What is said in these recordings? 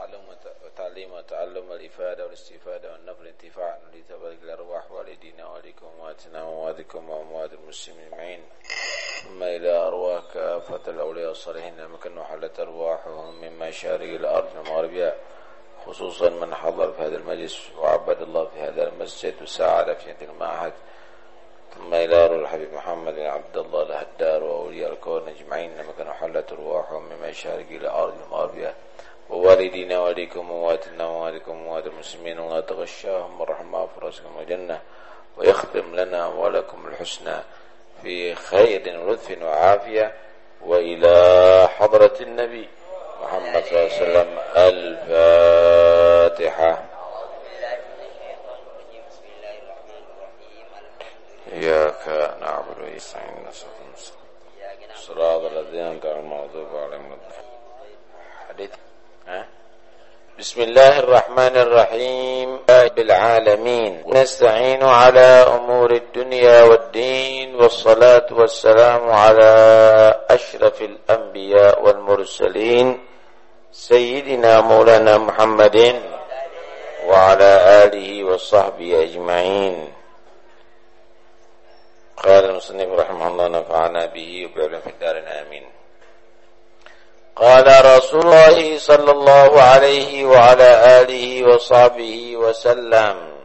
تعلم وتعليم وتعلم الإفادة والاستفادة والنفع الانتفاع لتبارك الأرواح والدينا وليكم وأمواتنا وأمواتكم وأموات المسلمين. معين ثم إلى أرواح كافة الأولياء الصالحين مكن وحلت أرواحهم من مشارق الأرض ومغربها خصوصا من حضر في هذا المجلس وعبد الله في هذا المسجد وساعد في هذا المعهد. ثم إلى روح الحبيب محمد عبد الله الهدار وأولياء الكون أجمعين. لما كانوا حلت أرواحهم من مشارق إلى أرض المغربية ووالدينا ووالديكم ووالدنا ووالدكم ووالد المسلمين ولا تغشاهم الرحمة فرسكم وجنة ويختم لنا ولكم الحسنى في خير ولطف وعافية وإلى حضرة النبي محمد صلى الله عليه وسلم الفاتحة. إياك نعبد وإياك نستعين. صراط الذين أنعمت عليهم عليهم حديث بسم الله الرحمن الرحيم بالعالمين نستعين على أمور الدنيا والدين والصلاة والسلام على أشرف الأنبياء والمرسلين سيدنا مولانا محمد وعلى آله وصحبه أجمعين قال المصنف رحمه الله نفعنا به وبعلم في الدار آمين قال رسول الله صلى الله عليه وعلى آله وصحبه وسلم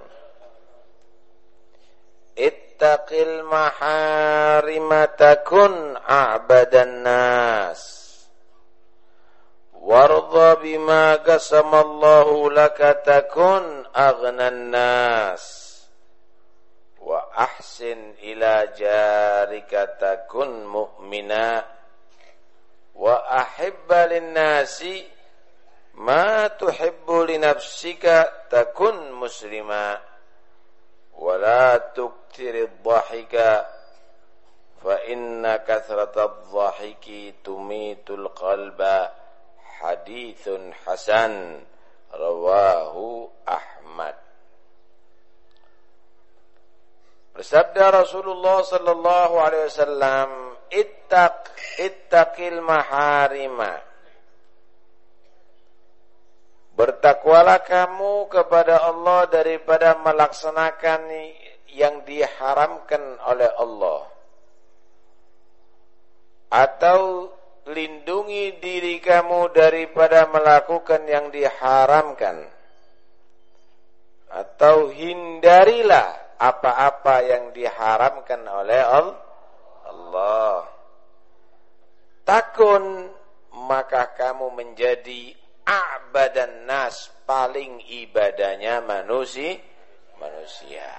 اتق المحارم تكن أعبد الناس وارض بما قسم الله لك تكن أغنى الناس wa ahsin ila jarika takun mu'mina wa ahibba linnasi ma tuhibbu li nafsika takun muslima. Wa la tukthiri dhahika fa inna kathrata dhahiki tumitul qalba hadithun hasan. Rawahu Ahmad. Bersabda Rasulullah sallallahu alaihi wasallam, "Ittaq ittaqil maharima." Bertakwalah kamu kepada Allah daripada melaksanakan yang diharamkan oleh Allah. Atau lindungi diri kamu daripada melakukan yang diharamkan. Atau hindarilah apa-apa yang diharamkan oleh Allah. Takun maka kamu menjadi abadan nas paling ibadahnya manusia manusia.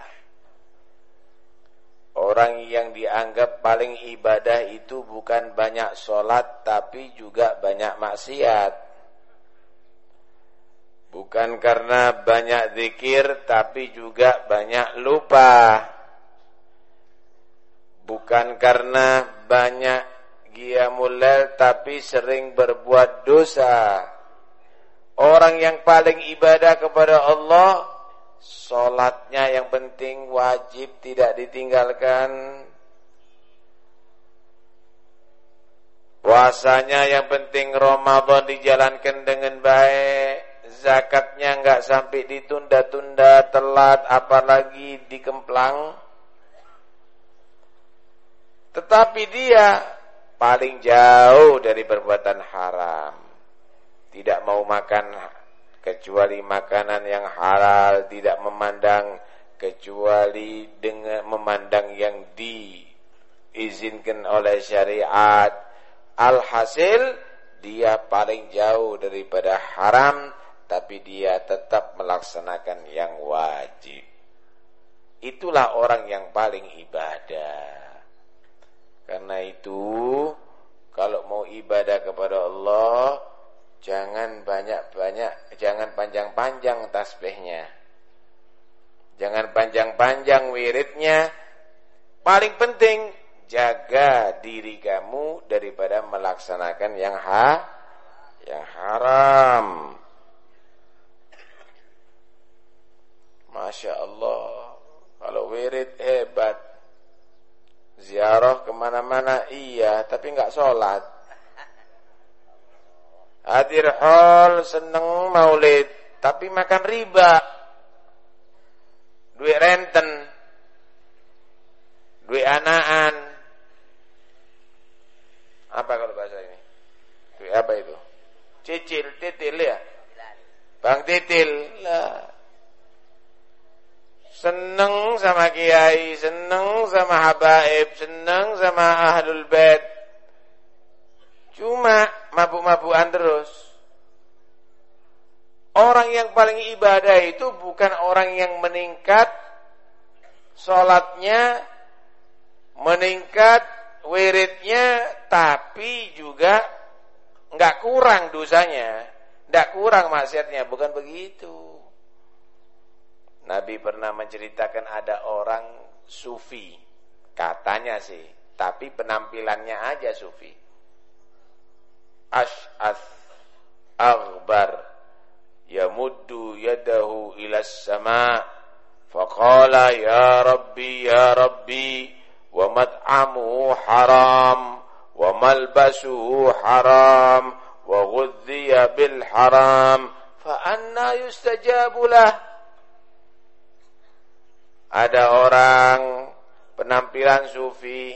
Orang yang dianggap paling ibadah itu bukan banyak sholat tapi juga banyak maksiat. Bukan karena banyak zikir tapi juga banyak lupa. Bukan karena banyak giyamulail tapi sering berbuat dosa. Orang yang paling ibadah kepada Allah Solatnya yang penting wajib tidak ditinggalkan Puasanya yang penting Ramadan dijalankan dengan baik zakatnya enggak sampai ditunda-tunda, telat, apalagi dikemplang. Tetapi dia paling jauh dari perbuatan haram. Tidak mau makan kecuali makanan yang halal, tidak memandang kecuali dengan memandang yang diizinkan oleh syariat. Alhasil dia paling jauh daripada haram tapi dia tetap melaksanakan yang wajib. Itulah orang yang paling ibadah. Karena itu, kalau mau ibadah kepada Allah, jangan banyak-banyak, jangan panjang-panjang tasbihnya. Jangan panjang-panjang wiridnya. Paling penting, jaga diri kamu daripada melaksanakan yang ha, yang haram. Masya Allah Kalau wirid hebat Ziarah ke mana-mana iya Tapi nggak sholat Hadir hall seneng maulid, tapi makan riba. Duit renten. Duit anaan. Apa kalau bahasa ini? Duit apa itu? Cicil, titil ya? Bang titil. Lah. Seneng sama kiai, seneng sama habaib, seneng sama ahlul bait. Cuma mabuk-mabukan terus. Orang yang paling ibadah itu bukan orang yang meningkat sholatnya, meningkat wiridnya, tapi juga nggak kurang dosanya, nggak kurang maksiatnya, bukan begitu. Nabi pernah menceritakan ada orang sufi, katanya sih, tapi penampilannya aja sufi. Ash'ath aghbar yamuddu yadahu ila sama faqala ya rabbi ya rabbi wa mat'amuhu haram wa malbasuhu haram wa ghudhiya bil haram fa anna yustajabu lah ada orang penampilan sufi,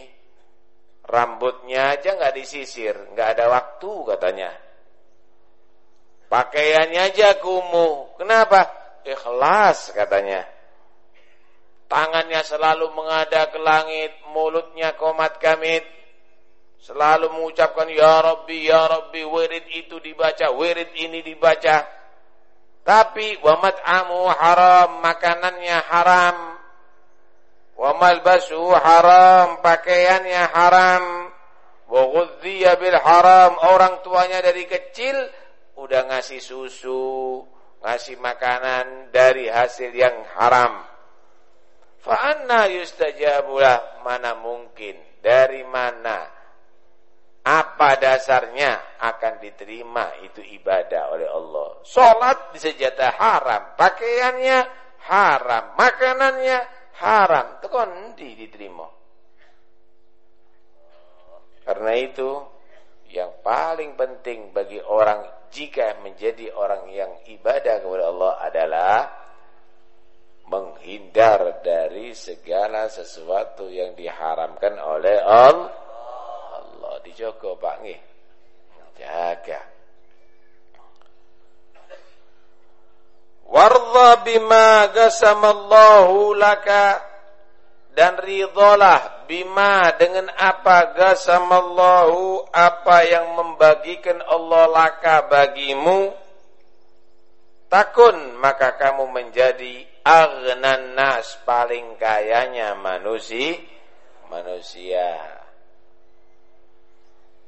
rambutnya aja nggak disisir, nggak ada waktu katanya. Pakaiannya aja kumuh. Kenapa? Ikhlas katanya. Tangannya selalu menghadap ke langit, mulutnya komat kamit. Selalu mengucapkan ya Rabbi, ya Rabbi, wirid itu dibaca, wirid ini dibaca. Tapi wa mat'amu haram, makanannya haram, wa malbasu haram, pakaiannya haram, wa bil haram, orang tuanya dari kecil udah ngasih susu, ngasih makanan dari hasil yang haram. Fa anna yustajabulah mana mungkin dari mana apa dasarnya akan diterima itu ibadah oleh Allah. Salat disejata haram, pakaiannya haram, makanannya haram tekon di diterima karena itu yang paling penting bagi orang jika menjadi orang yang ibadah kepada Allah adalah menghindar dari segala sesuatu yang diharamkan oleh Allah. Allah dijogo Pak nggih. Jaga. Warza bima gasamallahu laka. Dan ridholah bima dengan apa gasamallahu apa yang membagikan Allah laka bagimu. Takun maka kamu menjadi aghnan nas paling kayanya manusia manusia.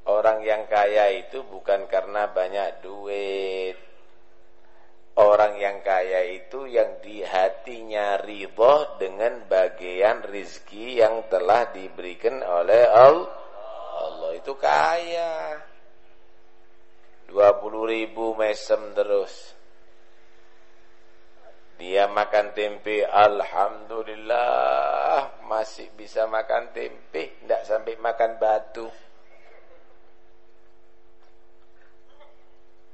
Orang yang kaya itu bukan karena banyak duit Orang yang kaya itu yang di hatinya ridho dengan bagian rizki yang telah diberikan oleh Allah. Allah itu kaya. 20 ribu mesem terus. Dia makan tempe, Alhamdulillah masih bisa makan tempe, tidak sampai makan batu.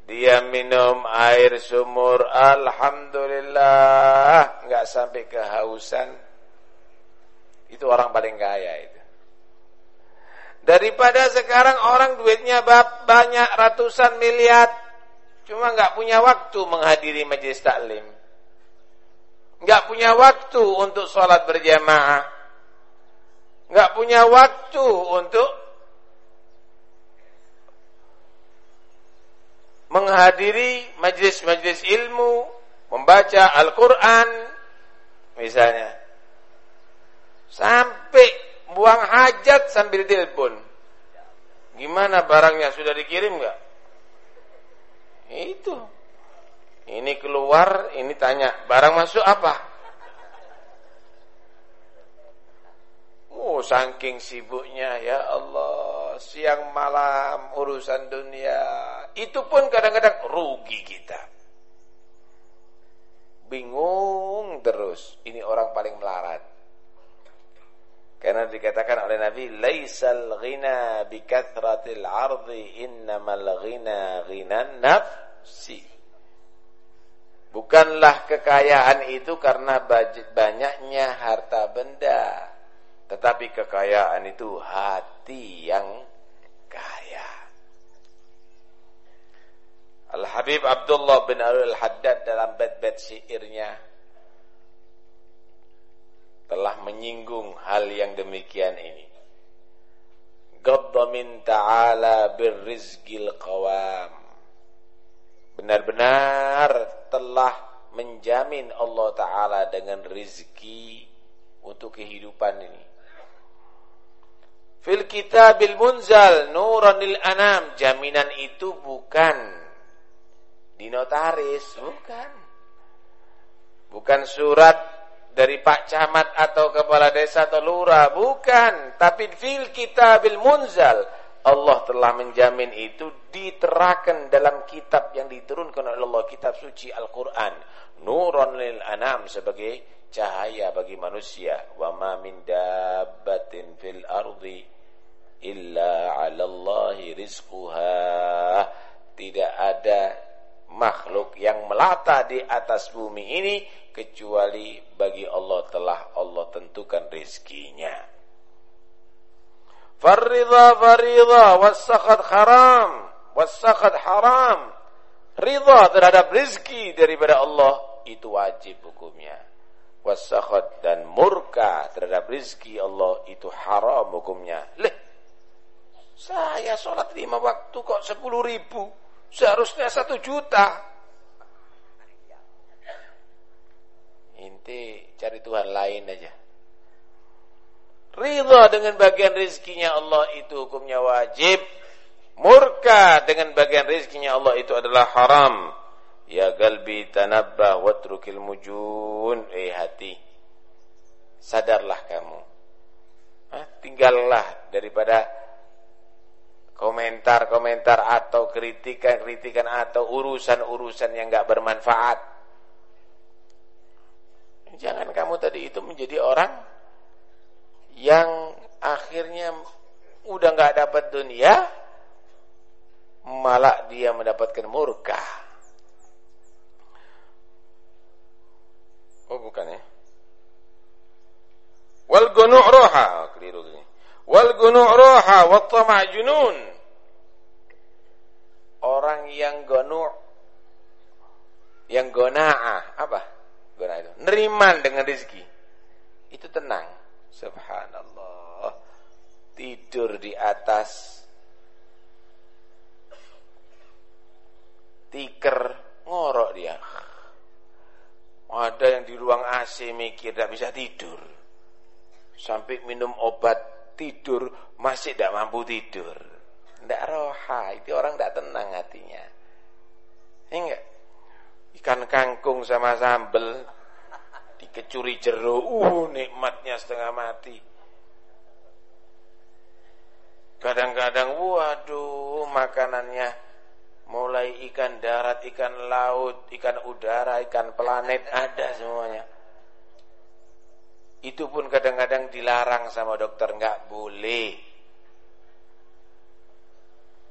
Dia minum air sumur. Alhamdulillah. Nggak sampai kehausan. Itu orang paling kaya itu. Daripada sekarang orang duitnya banyak ratusan miliar. Cuma nggak punya waktu menghadiri majlis taklim. Nggak punya waktu untuk sholat berjamaah. Nggak punya waktu untuk menghadiri majlis-majlis ilmu, membaca Al-Quran, misalnya. Sampai buang hajat sambil telepon. Gimana barangnya sudah dikirim nggak? Itu. Ini keluar, ini tanya, barang masuk apa? Oh, saking sibuknya ya Allah, siang malam urusan dunia. Itu pun kadang-kadang rugi kita. Bingung terus, ini orang paling melarat. Karena dikatakan oleh Nabi, "Laisal ghina bi kathratil 'ardi, innamal ghina ghinan nafsi." Bukanlah kekayaan itu karena banyaknya harta benda, tetapi kekayaan itu hati yang kaya. Al-Habib Abdullah bin Al-Haddad dalam bait-bait syairnya telah menyinggung hal yang demikian ini. Gadda ta'ala birrizqil qawam. Benar-benar telah menjamin Allah Ta'ala dengan rizki untuk kehidupan ini. Fil kitabil munzal nuranil anam. Jaminan itu bukan di notaris, bukan. Bukan surat dari Pak Camat atau kepala desa atau lurah, bukan, tapi fil kitabil munzal. Allah telah menjamin itu diterakan dalam kitab yang diturunkan oleh Allah, kitab suci Al-Qur'an. Nuron lil anam sebagai cahaya bagi manusia. Wa ma min dabbatin fil ardi illa 'ala Allahi rizquha. Tidak ada makhluk yang melata di atas bumi ini kecuali bagi Allah telah Allah tentukan rizkinya. Farridha faridha wassakhat haram wassakhat haram. Ridha terhadap rizki daripada Allah itu wajib hukumnya. Wassakhat dan murka terhadap rizki Allah itu haram hukumnya. Leh, saya sholat lima waktu kok sepuluh ribu. Seharusnya satu juta. Inti cari Tuhan lain aja. Ridha dengan bagian rizkinya Allah itu hukumnya wajib. Murka dengan bagian rizkinya Allah itu adalah haram. Ya galbi tanabbah watrukil mujun. Eh hati. Sadarlah kamu. Hah? Tinggallah daripada komentar-komentar atau kritikan-kritikan atau urusan-urusan yang enggak bermanfaat. Jangan kamu tadi itu menjadi orang yang akhirnya udah nggak dapat dunia, malah dia mendapatkan murka. Oh bukan ya? Wal gunu' roha, keliru ini. Wal gunu' roha, wa tama' junun. Orang yang gonu' yang gona'ah, apa? Guna itu. Neriman dengan rezeki. Itu tenang. Subhanallah. Tidur di atas tiker ngorok dia. Ada yang di ruang AC mikir tidak bisa tidur. Sampai minum obat tidur masih tidak mampu tidur. Tidak roha, itu orang tidak tenang hatinya. Enggak ikan kangkung sama sambel dikecuri jeruk uh nikmatnya setengah mati kadang-kadang waduh makanannya mulai ikan darat, ikan laut, ikan udara, ikan planet ada semuanya. Itu pun kadang-kadang dilarang sama dokter nggak boleh.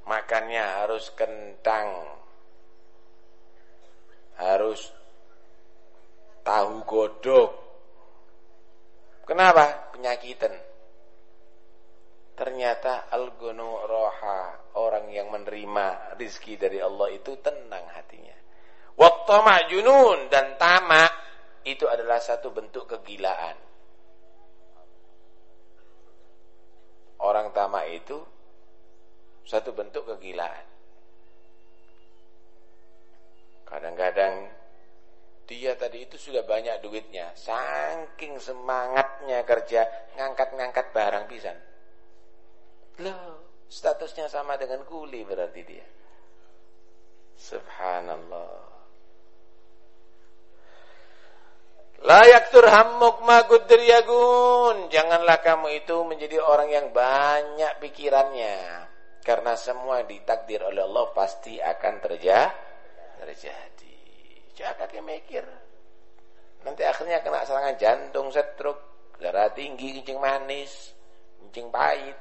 Makannya harus kentang harus tahu godok. Kenapa? Penyakitan. Ternyata al-gunu roha, orang yang menerima rizki dari Allah itu tenang hatinya. Waktama junun dan tamak itu adalah satu bentuk kegilaan. Orang tamak itu satu bentuk kegilaan. Kadang-kadang dia tadi itu sudah banyak duitnya, saking semangatnya kerja ngangkat-ngangkat barang pisan. Loh, statusnya sama dengan kuli berarti dia. Subhanallah. Layak turhammuk magudriyagun. Janganlah kamu itu menjadi orang yang banyak pikirannya. Karena semua ditakdir oleh Allah pasti akan terjadi terjadi. Jangan mikir. Nanti akhirnya kena serangan jantung, stroke, darah tinggi, kencing manis, kencing pahit.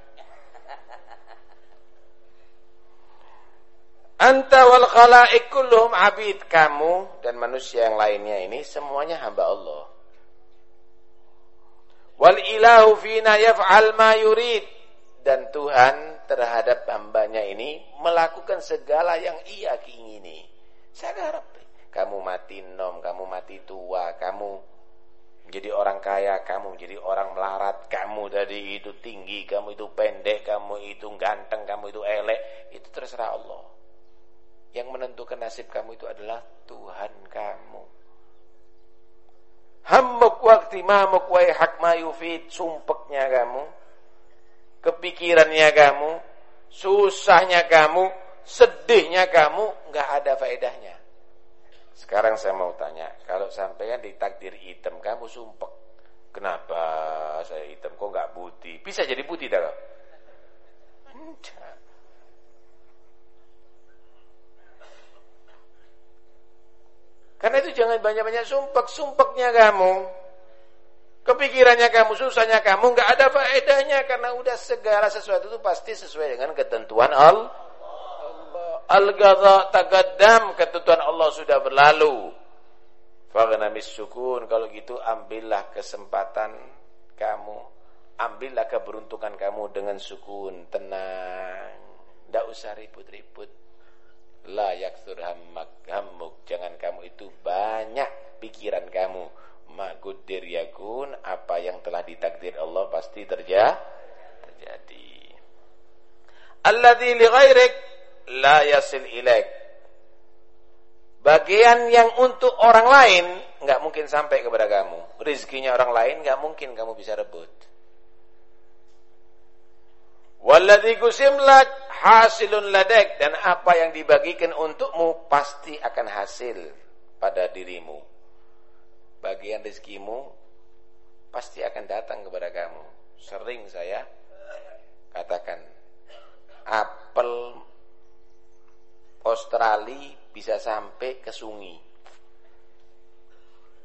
Anta wal khalaik kulluhum abid. Kamu dan manusia yang lainnya ini semuanya hamba Allah. Wal ilahu fina yaf'al ma yurid. Dan Tuhan terhadap hambanya ini melakukan segala yang ia ingini. Saya harap kamu mati nom, kamu mati tua, kamu menjadi orang kaya, kamu menjadi orang melarat, kamu tadi itu tinggi, kamu itu pendek, kamu itu ganteng, kamu itu elek, itu terserah Allah. Yang menentukan nasib kamu itu adalah Tuhan kamu. Hammuk wakti mamuk wa hak mayufid sumpeknya kamu. Kepikirannya kamu, susahnya kamu, sedihnya kamu nggak ada faedahnya. Sekarang saya mau tanya, kalau sampean ditakdir hitam kamu sumpek. Kenapa saya hitam kok nggak putih? Bisa jadi putih tak? Enggak. Karena itu jangan banyak-banyak sumpek, sumpeknya kamu. Kepikirannya kamu, susahnya kamu, nggak ada faedahnya karena udah segala sesuatu itu pasti sesuai dengan ketentuan Allah. Al-ghadha tagaddam, ketentuan Allah sudah berlalu. Faghnamis sukun, kalau gitu ambillah kesempatan kamu, ambillah keberuntungan kamu dengan sukun, tenang. Tidak usah ribut-ribut. La yakthur hammak hammuk. Jangan kamu itu banyak pikiran kamu. Magudir yakun apa yang telah ditakdir Allah pasti terja terjadi. Alladzi li ghairik la yasil ilaik. Bagian yang untuk orang lain nggak mungkin sampai kepada kamu. Rezekinya orang lain nggak mungkin kamu bisa rebut. Kusimlak hasilun ladek. Dan apa yang dibagikan untukmu pasti akan hasil pada dirimu. Bagian rezekimu pasti akan datang kepada kamu. Sering saya katakan apel Australia bisa sampai ke sungi.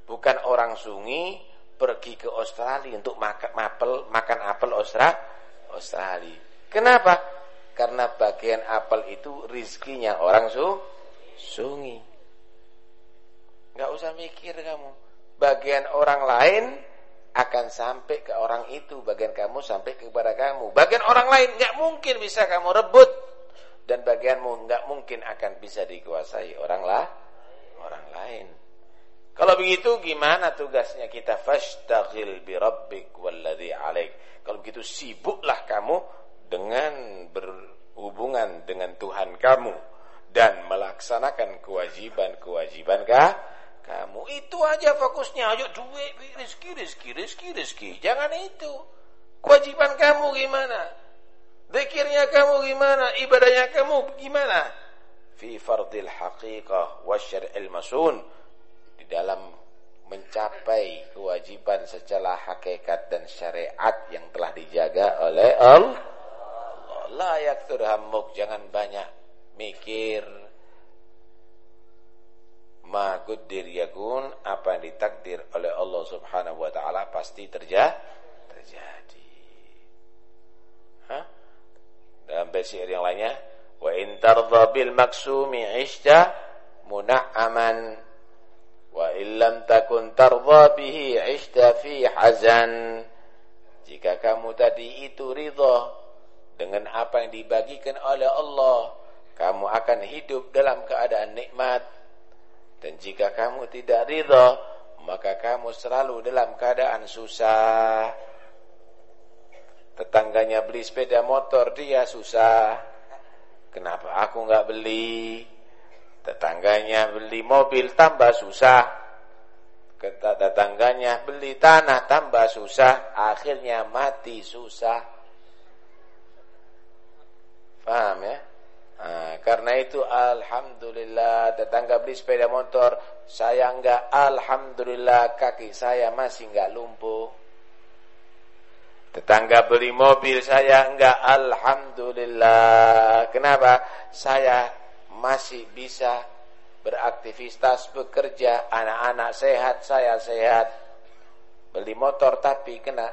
Bukan orang sungi pergi ke Australia untuk makan apel, makan apel Australia. Kenapa? Karena bagian apel itu rizkinya orang su sungi. Gak usah mikir kamu. Bagian orang lain akan sampai ke orang itu. Bagian kamu sampai kepada kamu. Bagian orang lain gak mungkin bisa kamu rebut. Dan bagianmu gak mungkin akan bisa dikuasai orang lah, orang lain. Kalau begitu gimana tugasnya kita fashtagil bi rabbik walladhi alaik. Kalau begitu sibuklah kamu dengan berhubungan dengan Tuhan kamu dan melaksanakan kewajiban-kewajiban kah? kamu itu aja fokusnya ayo duit rezeki rezeki rezeki rezeki jangan itu kewajiban kamu gimana zikirnya kamu gimana? Ibadahnya kamu gimana? Fi fardil haqiqah wa syar'il masun. Di dalam mencapai kewajiban secara hakikat dan syariat yang telah dijaga oleh Allah layak turhamuk jangan banyak mikir. Ma guddir yakun. Apa yang ditakdir oleh Allah Subhanahu wa taala pasti terja terjadi. Hah? Dalam bait yang lainnya. Wa in tardha bil maksumi ishta muna'aman. Wa illam takun tardha bihi ishta fi hazan. Jika kamu tadi itu ridha dengan apa yang dibagikan oleh Allah kamu akan hidup dalam keadaan nikmat. Dan jika kamu tidak ridha maka kamu selalu dalam keadaan susah tetangganya beli sepeda motor dia susah. Kenapa aku nggak beli? Tetangganya beli mobil tambah susah. Tetangganya beli tanah tambah susah. Akhirnya mati susah. Paham ya? Nah, karena itu alhamdulillah tetangga beli sepeda motor, saya enggak alhamdulillah kaki saya masih enggak lumpuh. Tetangga beli mobil saya enggak alhamdulillah. Kenapa? Saya masih bisa beraktivitas bekerja, anak-anak sehat, saya sehat. Beli motor tapi kena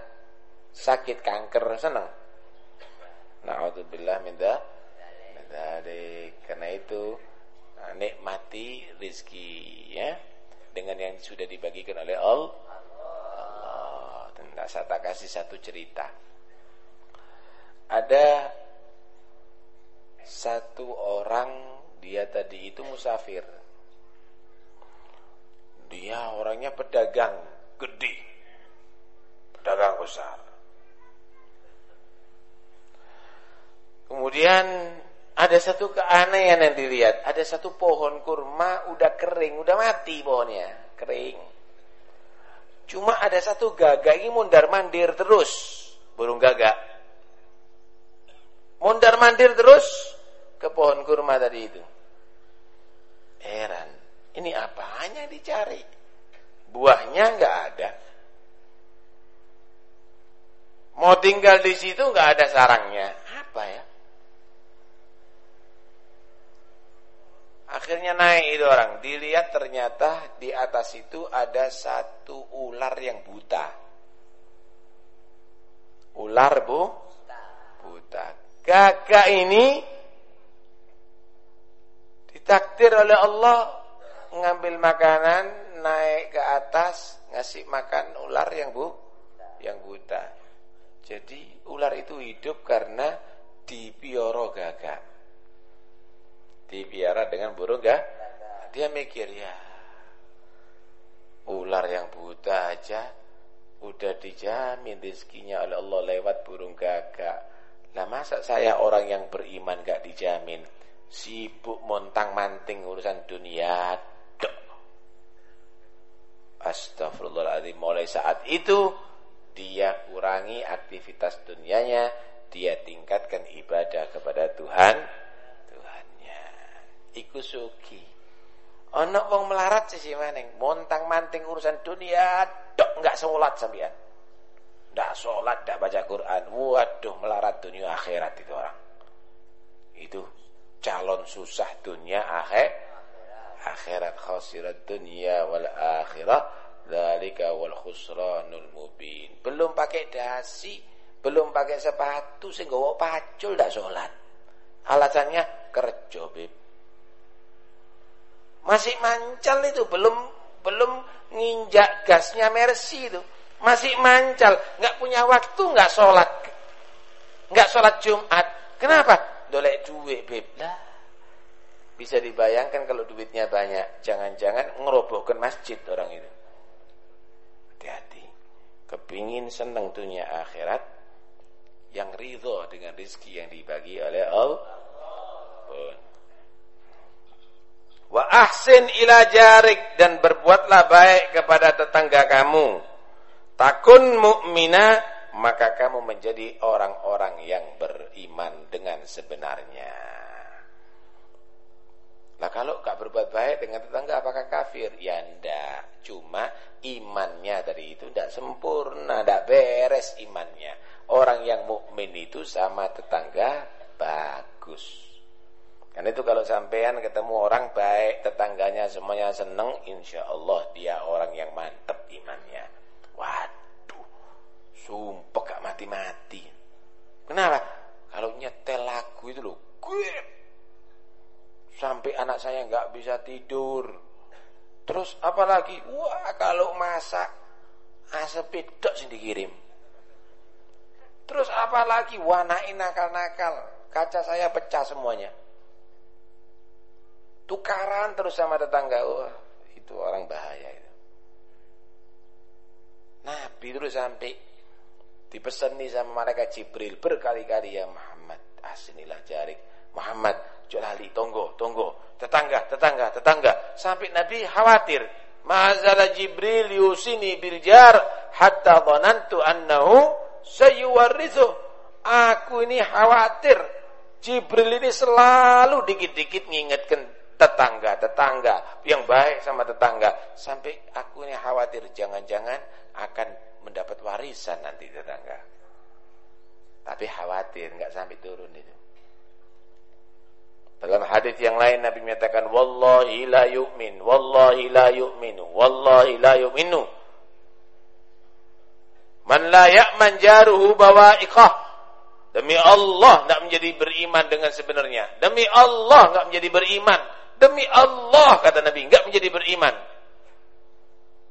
sakit kanker senang. Na'udzubillah min dari karena itu nah, nikmati rizki ya dengan yang sudah dibagikan oleh Allah. Dan saya tak kasih satu cerita. Ada satu orang dia tadi itu musafir. Dia orangnya pedagang gede. Pedagang besar. Kemudian ada satu keanehan yang dilihat. Ada satu pohon kurma udah kering, udah mati pohonnya, kering. Cuma ada satu gagak ini mundar mandir terus, burung gagak. Mundar mandir terus ke pohon kurma tadi itu. Heran, ini apanya dicari? Buahnya nggak ada. Mau tinggal di situ nggak ada sarangnya. Apa ya? Akhirnya naik itu orang. Dilihat ternyata di atas itu ada satu ular yang buta. Ular bu? Buta. Gagak ini ditakdir oleh Allah ngambil makanan, naik ke atas, ngasih makan ular yang bu, yang buta. Jadi ular itu hidup karena dipioro gagak dipiara dengan burung gak? Dia mikir ya ular yang buta aja udah dijamin rezekinya oleh Allah lewat burung gagak. Lah masa saya orang yang beriman gak dijamin? Sibuk montang-manting urusan dunia. Astagfirullahaladzim. Mulai saat itu dia kurangi aktivitas dunianya, dia tingkatkan ibadah kepada Tuhan iku suki. Ana wong melarat sih maning, montang-manting urusan dunia, dok enggak salat sampean. Enggak salat, enggak baca Quran. Waduh, melarat dunia akhirat itu orang. Itu calon susah dunia akhir akhirat khasirat dunia wal akhirah dzalika wal khusranul mubin. Belum pakai dasi, belum pakai sepatu sing gowo pacul ndak salat. Alasannya kerja, Beb. Masih mancal itu, belum belum nginjak gasnya Mercy itu. Masih mancal, nggak punya waktu, nggak sholat. Nggak sholat Jumat. Kenapa? Dolek duit, beb. Lah. Bisa dibayangkan kalau duitnya banyak. Jangan-jangan ngerobohkan masjid orang itu. Hati-hati. Kepingin seneng dunia akhirat. Yang ridho dengan rizki yang dibagi oleh Allah. Pun. Wa ahsin ila jarik dan berbuatlah baik kepada tetangga kamu. Takun mukmina maka kamu menjadi orang-orang yang beriman dengan sebenarnya. Lah kalau gak berbuat baik dengan tetangga apakah kafir? Ya ndak. Cuma imannya tadi itu ndak sempurna, ndak beres imannya. Orang yang mukmin itu sama tetangga bagus. Karena itu kalau sampean ketemu orang baik, tetangganya semuanya seneng, insya Allah dia orang yang mantep imannya. Waduh, sumpah gak mati-mati. Kenapa? Kalau nyetel lagu itu loh, gue sampai anak saya nggak bisa tidur. Terus apalagi, wah kalau masak asap pedok sih dikirim. Terus apalagi wanain nakal-nakal, kaca saya pecah semuanya tukaran terus sama tetangga. Wah itu orang bahaya itu. Nabi terus sampai dipesan nih sama malaikat Jibril berkali-kali ya Muhammad asinilah jarik. Muhammad jolali tonggo tonggo. Tetangga tetangga tetangga. Sampai Nabi khawatir Ma'azala Jibril yusini birjar hatta dhanantu annahu sayuwarrithu aku ini khawatir Jibril ini selalu dikit-dikit ngingetkan tetangga-tetangga yang baik sama tetangga sampai aku ini khawatir jangan-jangan akan mendapat warisan nanti tetangga tapi khawatir nggak sampai turun itu dalam hadis yang lain Nabi menyatakan wallahi la yu'min wallahi la yu'minu wallahi la yu'minu Man la ya'man jaruhu bawa'iqah. Demi Allah enggak menjadi beriman dengan sebenarnya. Demi Allah enggak menjadi beriman. Demi Allah kata Nabi enggak menjadi beriman.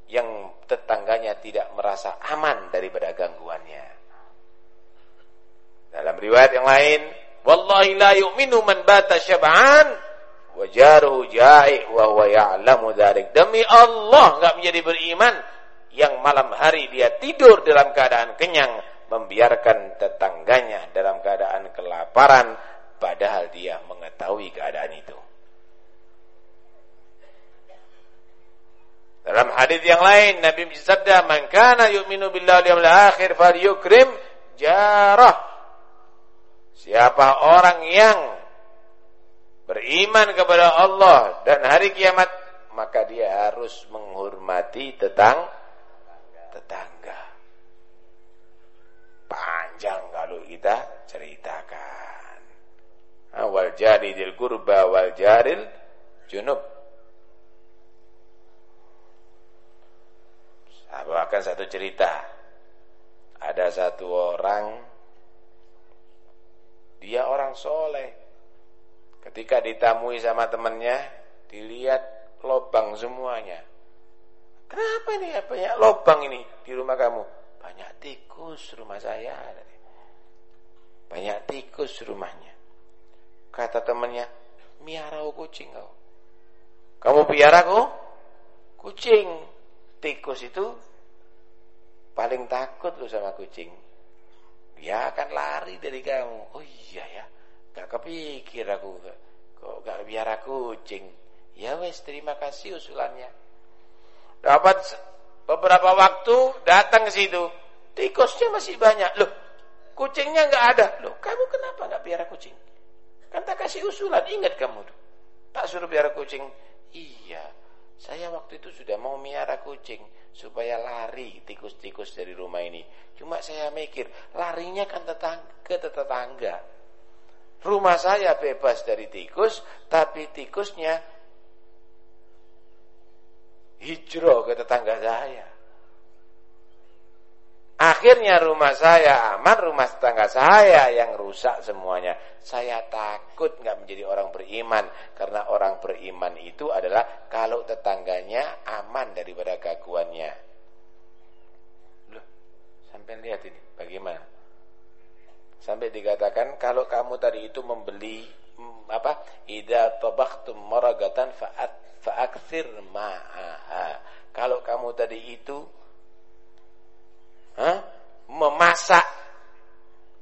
Yang tetangganya tidak merasa aman daripada gangguannya. Dalam riwayat yang lain, wallahi la yu'minu man bata syab'an wa jaruhu ja'i wa huwa ya'lamu dzalik. Demi Allah enggak menjadi beriman yang malam hari dia tidur dalam keadaan kenyang membiarkan tetangganya dalam keadaan kelaparan padahal dia mengetahui keadaan itu. Dalam hadis yang lain Nabi bersabda, "Man kana yu'minu billahi wal yawmil akhir falyukrim jarah." Siapa orang yang beriman kepada Allah dan hari kiamat, maka dia harus menghormati tetang tetangga. Panjang kalau kita ceritakan. Awal jari dil kurba wal jaril junub. Saya bawakan satu cerita. Ada satu orang, dia orang soleh. Ketika ditamui sama temannya, dilihat lobang semuanya. Kenapa ini ya banyak lobang ini di rumah kamu? Banyak tikus rumah saya. Banyak tikus rumahnya. Kata temannya, miara kucing kau. Kamu piara kok? Kucing. Tikus itu paling takut lu sama kucing. Dia akan lari dari kamu. Oh iya ya. Gak kepikir aku. Kok gak biara kucing. Ya wes terima kasih usulannya. Dapat beberapa waktu datang ke situ. Tikusnya masih banyak. Loh, kucingnya nggak ada. Loh, kamu kenapa nggak piara kucing? Kan tak kasih usulan, ingat kamu tuh. Tak suruh piara kucing. Iya, saya waktu itu sudah mau miara kucing supaya lari tikus-tikus dari rumah ini. Cuma saya mikir, larinya kan tetangga ke tetangga. Rumah saya bebas dari tikus, tapi tikusnya hijrah ke tetangga saya. Akhirnya rumah saya aman, rumah tetangga saya yang rusak semuanya. Saya takut nggak menjadi orang beriman karena orang beriman itu adalah kalau tetangganya aman daripada gangguannya. Loh, sampai lihat ini bagaimana? Sampai dikatakan kalau kamu tadi itu membeli mm, apa? Idza tabaqtum maragatan fa'at fa'akthir ma'aha. Kalau kamu tadi itu huh, memasak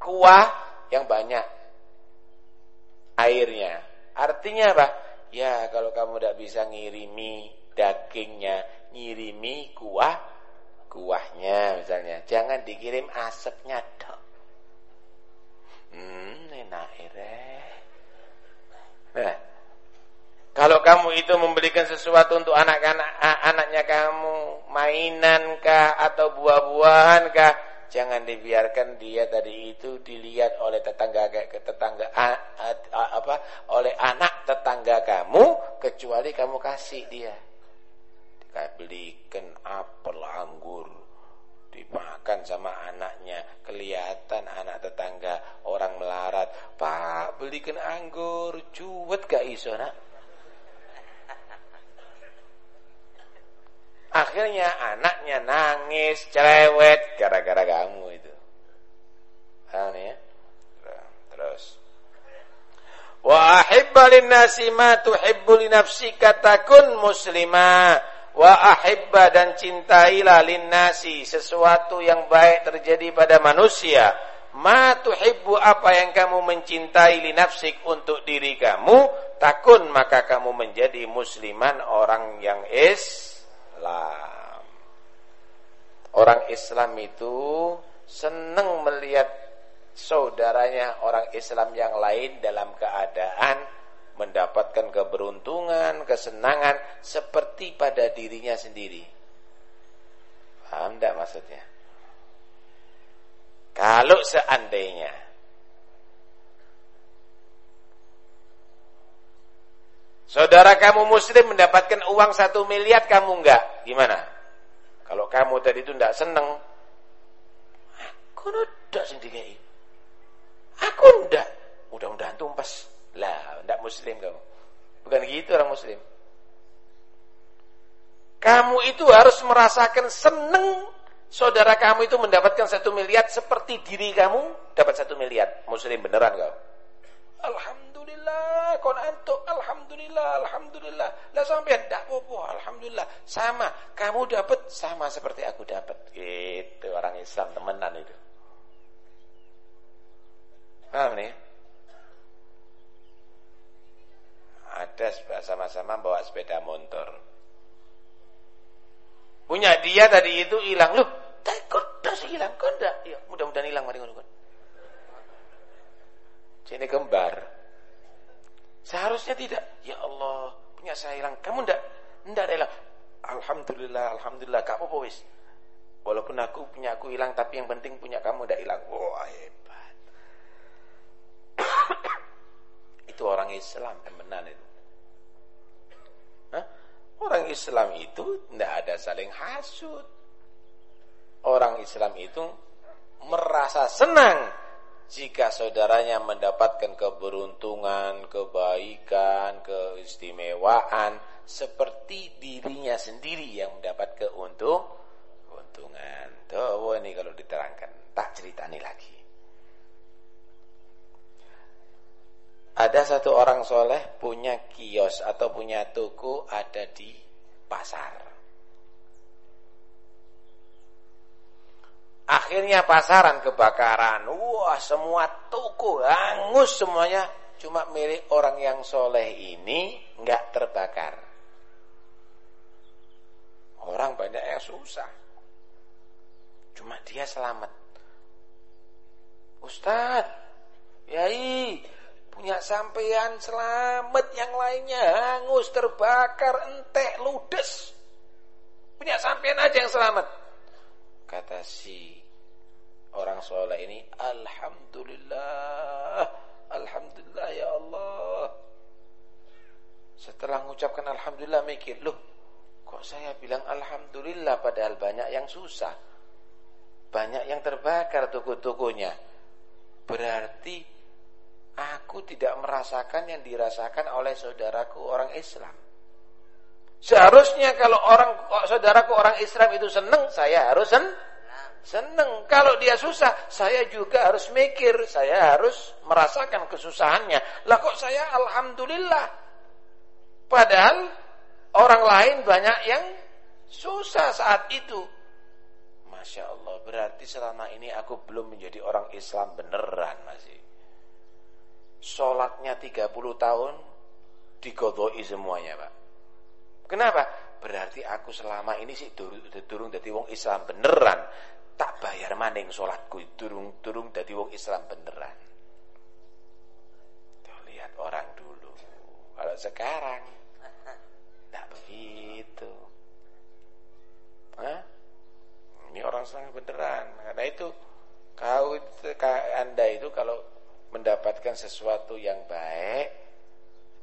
kuah yang banyak airnya. Artinya apa? Ya kalau kamu tidak bisa ngirimi dagingnya, ngirimi kuah kuahnya misalnya. Jangan dikirim asapnya dok. Hmm, enak Nah, kalau kamu itu membelikan sesuatu untuk anak-anak anaknya kamu, mainan kah atau buah-buahan kah, jangan dibiarkan dia tadi itu dilihat oleh tetangga tetangga apa oleh anak tetangga kamu kecuali kamu kasih dia. Belikan apel anggur dimakan sama anaknya kelihatan anak tetangga orang melarat pak belikan anggur cuwet gak iso nak Akhirnya anaknya nangis, cerewet gara-gara kamu itu. Paham ya? Terus. Wa ahibba linnasi ma tuhibbu li nafsika takun muslima. Wa ahibba dan cintailah linnasi sesuatu yang baik terjadi pada manusia. Ma tuhibbu apa yang kamu mencintai li nafsik untuk diri kamu, takun maka kamu menjadi musliman orang yang is Islam. Orang Islam itu senang melihat saudaranya orang Islam yang lain dalam keadaan mendapatkan keberuntungan, kesenangan seperti pada dirinya sendiri. Paham tidak maksudnya? Kalau seandainya Saudara kamu muslim mendapatkan uang satu miliar, kamu enggak. Gimana? Kalau kamu tadi itu enggak senang, ndak sing dikei. Aku ndak. Mudah-mudahan tumpas. Lah, ndak muslim kamu. Bukan gitu orang muslim. Kamu itu harus merasakan seneng saudara kamu itu mendapatkan satu miliar seperti diri kamu dapat satu miliar. Muslim beneran kau? Alhamdulillah, kon antuk. Alhamdulillah, alhamdulillah. Lah sampai ndak apa alhamdulillah. Sama, kamu dapat sama seperti aku dapat. Gitu orang Islam temenan itu. Paham nih? Ada sama-sama bawa sepeda motor. Punya dia tadi itu hilang. Loh, takut das hilang. Kok enggak? Ya, mudah-mudahan hilang mari ngono Sini kembar. Seharusnya tidak. Ya Allah, punya saya hilang. Kamu enggak? Enggak hilang. Alhamdulillah, alhamdulillah. Kak apa? Walaupun aku punya aku hilang tapi yang penting punya kamu enggak hilang. Wah, hebat. itu orang Islam temenan itu. Hah? Orang Islam itu tidak ada saling hasut. Orang Islam itu merasa senang jika saudaranya mendapatkan keberuntungan, kebaikan, keistimewaan seperti dirinya sendiri yang mendapat keuntung, keuntungan. Tuh ini kalau diterangkan, tak ceritani lagi. Ada satu orang soleh punya kios atau punya toko ada di pasar. Akhirnya pasaran kebakaran. Wah semua toko hangus semuanya. Cuma milik orang yang soleh ini nggak terbakar. Orang banyak yang susah. Cuma dia selamat. Ustadz, yai, punya sampean selamat yang lainnya hangus terbakar entek ludes punya sampean aja yang selamat kata si orang soleh ini alhamdulillah alhamdulillah ya Allah. Setelah mengucapkan alhamdulillah mikir loh kok saya bilang alhamdulillah padahal banyak yang susah? Banyak yang terbakar toko-tokonya. Berarti Aku tidak merasakan yang dirasakan oleh saudaraku orang Islam. Seharusnya kalau orang saudaraku orang Islam itu senang, saya harus sen senang. Kalau dia susah, saya juga harus mikir, saya harus merasakan kesusahannya. Lah kok saya alhamdulillah. Padahal orang lain banyak yang susah saat itu. Masya Allah, berarti selama ini aku belum menjadi orang Islam beneran masih. Sholatnya 30 tahun digodoi semuanya Pak. Kenapa? Berarti aku selama ini sih durung dari wong Islam beneran. Tak bayar maning sholatku durung durung dari wong Islam beneran. Tuh lihat orang dulu. Kalau sekarang tidak begitu. Hah? Ini orang Islam beneran. Karena itu kau anda itu kalau mendapatkan sesuatu yang baik,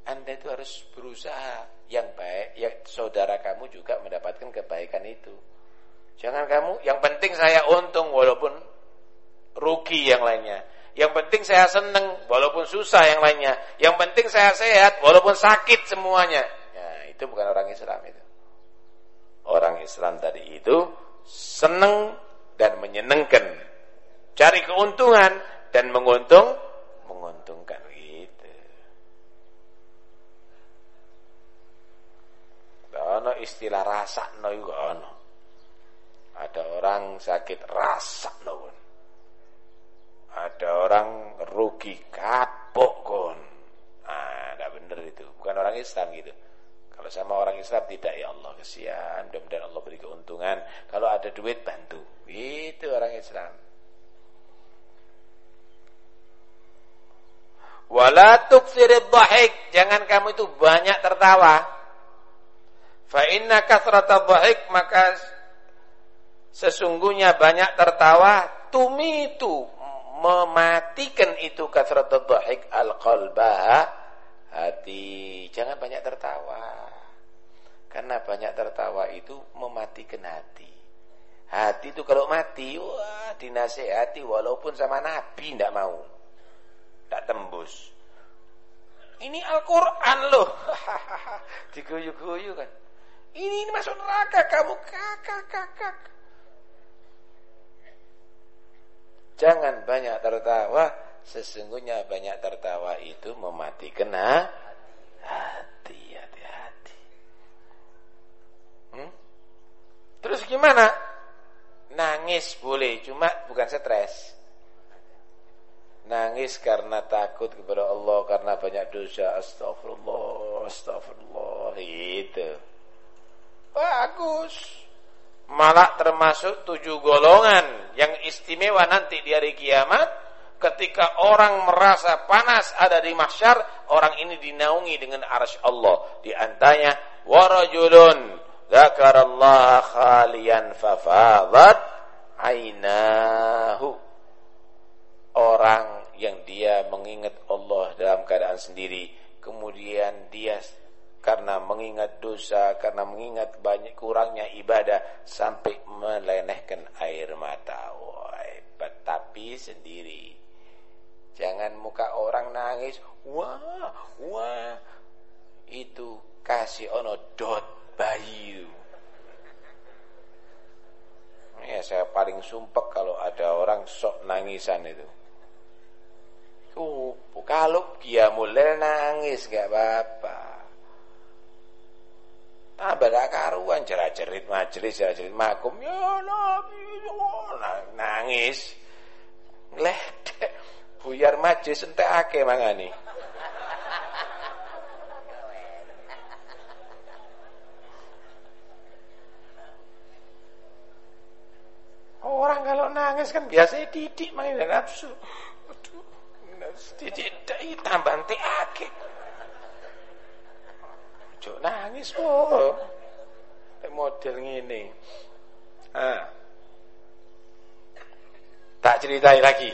Anda itu harus berusaha yang baik, ya saudara kamu juga mendapatkan kebaikan itu. Jangan kamu, yang penting saya untung walaupun rugi yang lainnya. Yang penting saya senang walaupun susah yang lainnya. Yang penting saya sehat walaupun sakit semuanya. Ya, itu bukan orang Islam itu. Orang Islam tadi itu senang dan menyenangkan. Cari keuntungan dan menguntung menguntungkan gitu. Istilah rasa no ono. Ada orang sakit rasa no. Ada orang rugi kapok kon. Ah, tidak benar itu. Bukan orang Islam gitu. Kalau sama orang Islam tidak ya Allah kesian, mudah-mudahan Allah beri keuntungan. Kalau ada duit bantu. Itu orang Islam. Wala tuksirid dhahik, jangan kamu itu banyak tertawa. Fa inna kasrata dhahik maka sesungguhnya banyak tertawa tumitu mematikan itu kasrata dhahik al-qalba hati. Jangan banyak tertawa. Karena banyak tertawa itu mematikan hati. Hati itu kalau mati, wah dinasehati walaupun sama Nabi tidak mau. Tidak tembus. Ini Al-Quran loh. Diguyu-guyu kan. Ini, ini masuk neraka kamu kakak kakak. Jangan banyak tertawa. Sesungguhnya banyak tertawa itu mematikan hati. Hati-hati. Hmm? Terus gimana? Nangis boleh, cuma bukan stres. Nangis karena takut kepada Allah, karena banyak dosa. Astagfirullah, astagfirullah. Itu. Bagus. Malah termasuk tujuh golongan yang istimewa nanti di hari kiamat. Ketika orang merasa panas ada di mahsyar, orang ini dinaungi dengan arsy Allah. Di antaranya warajulun Zakarallaha khalian fafadat ainahu. Orang yang dia mengingat Allah dalam keadaan sendiri. Kemudian dia karena mengingat dosa, karena mengingat banyak kurangnya ibadah sampai melenehkan air mata. Wah, tapi sendiri. Jangan muka orang nangis, wah, wah. Itu kasih ono dot bayi itu. Ya saya paling sumpah kalau ada orang sok nangisan itu. Uh, kalau dia mulai nangis gak apa-apa. Tambah gak karuan jerat-jerit majelis, jerat-jerit makum. Ya Nabi, nangis. Ledek. Buyar majelis entek ake mangani. Orang kalau nangis kan biasanya didik main nafsu. Aduh, didik tambah ake. Ojo nangis po. Model ngene. Ah. Tak ceritai lagi.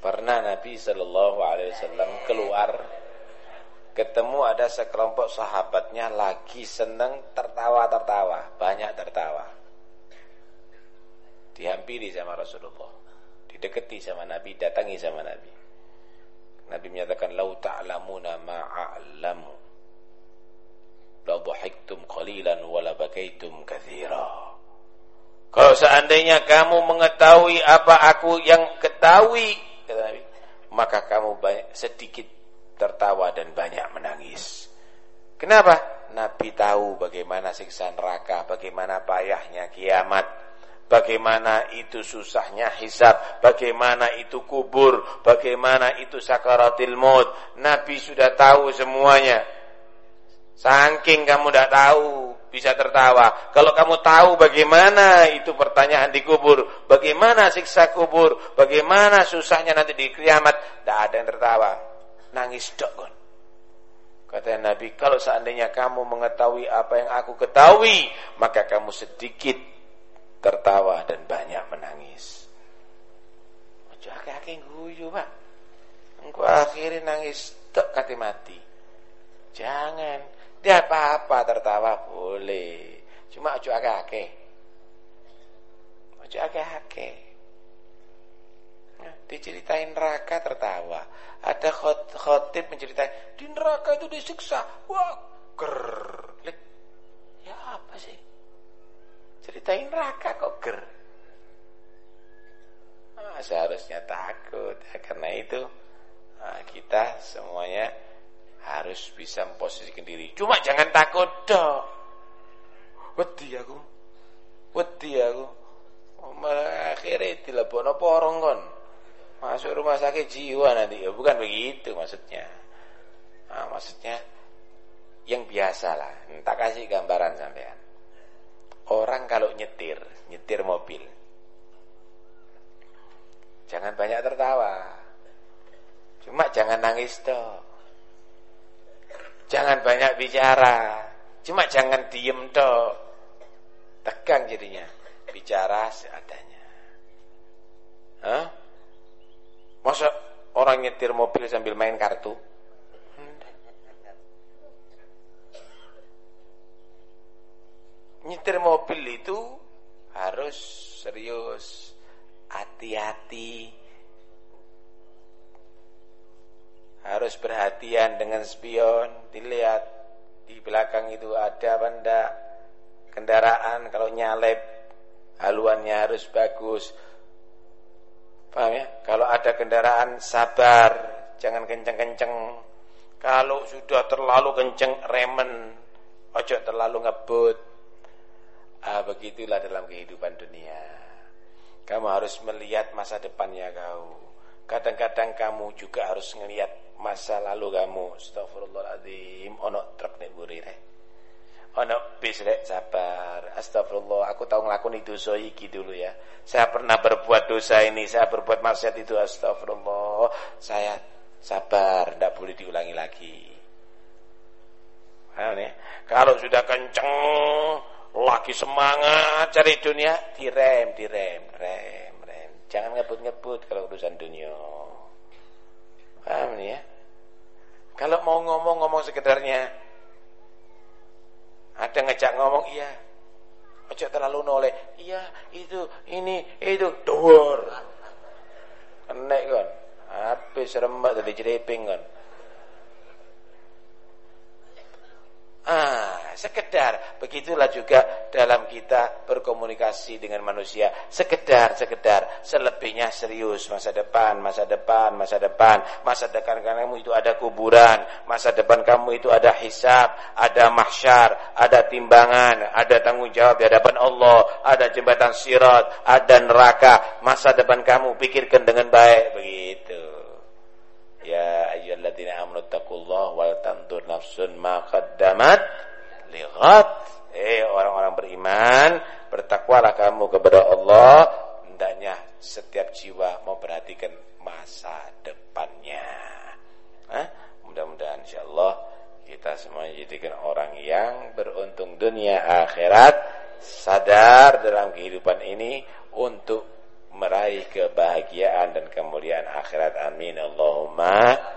Pernah Nabi Shallallahu Alaihi Wasallam keluar ketemu ada sekelompok sahabatnya lagi seneng tertawa-tertawa, banyak tertawa dihampiri sama Rasulullah didekati sama Nabi datangi sama Nabi Nabi menyatakan lau ta'lamuna ma'a'lamu la dhahiktum qalilan wa la bakaitum katsira kalau seandainya kamu mengetahui apa aku yang ketahui kata Nabi maka kamu banyak, sedikit tertawa dan banyak menangis. Kenapa? Nabi tahu bagaimana siksa neraka bagaimana payahnya kiamat Bagaimana itu susahnya hisab, bagaimana itu kubur, bagaimana itu sakaratil maut. Nabi sudah tahu semuanya. Saking kamu tidak tahu, bisa tertawa. Kalau kamu tahu bagaimana itu pertanyaan di kubur, bagaimana siksa kubur, bagaimana susahnya nanti di kiamat, tidak ada yang tertawa. Nangis dok Kata Nabi, kalau seandainya kamu mengetahui apa yang aku ketahui, maka kamu sedikit tertawa dan banyak menangis. Ojo akeh-akeh guyu, Pak. Engko akhirnya nangis tok kate mati. Jangan. Dia apa-apa tertawa boleh. Cuma ojo akeh-akeh. Ojo akeh-akeh. Nah, diceritain neraka tertawa. Ada khot khotib menceritain di neraka itu disiksa. Wah, ger. Ya apa sih? Ceritain neraka kok ger. Nah, seharusnya takut. Ya, karena itu nah, kita semuanya harus bisa memposisikan diri. Cuma jangan takut dong. Wedi aku. Wedi aku. Oh, akhirnya dilebono porong kon. Masuk rumah sakit jiwa nanti. Ya, bukan begitu maksudnya. Nah, maksudnya yang biasa lah. Entah kasih gambaran sampean. Orang kalau nyetir, nyetir mobil. Jangan banyak tertawa. Cuma jangan nangis toh. Jangan banyak bicara. Cuma jangan diem toh. Tegang jadinya. Bicara seadanya. Hah? Masa orang nyetir mobil sambil main kartu? Nyetir mobil itu harus serius, hati-hati. Harus perhatian dengan spion, dilihat di belakang itu ada benda kendaraan kalau nyalep haluannya harus bagus. Paham ya? Kalau ada kendaraan sabar, jangan kenceng-kenceng. Kalau sudah terlalu kenceng remen, ojo terlalu ngebut. Ah, begitulah dalam kehidupan dunia. Kamu harus melihat masa depannya kau. Kadang-kadang kamu juga harus melihat masa lalu kamu. Astagfirullahaladzim. Ono truk nek buri Ono bis rek sabar. Astagfirullah, aku tahu ngelakuin itu iki dulu ya. Saya pernah berbuat dosa ini, saya berbuat maksiat itu astagfirullah. Saya sabar, tidak boleh diulangi lagi. Nih. Kalau sudah kenceng, lagi semangat cari dunia, direm, direm, rem, rem. Jangan ngebut-ngebut kalau urusan dunia. Paham nih ya? Kalau mau ngomong, ngomong sekedarnya. Ada ngejak ngomong, iya. Ojo terlalu noleh. Iya, itu, ini, itu. Dor. Kenek kan. Habis remak dari jereping kan. Ah, sekedar begitulah juga dalam kita berkomunikasi dengan manusia. Sekedar, sekedar, selebihnya serius masa depan, masa depan, masa depan. Masa depan kamu itu ada kuburan, masa depan kamu itu ada hisab, ada mahsyar, ada timbangan, ada tanggung jawab di hadapan Allah, ada jembatan sirat, ada neraka. Masa depan kamu pikirkan dengan baik begitu. Ya ayyuhalladzina amanu taqullaha wal tandur nafsun ma qaddamat lighat. Eh orang-orang beriman, bertakwalah kamu kepada Allah, hendaknya setiap jiwa memperhatikan masa depannya. Hah? Mudah-mudahan insyaallah kita semua jadikan orang yang beruntung dunia akhirat, sadar dalam kehidupan ini untuk meraih kebahagiaan dan kemuliaan akhirat amin Allahumma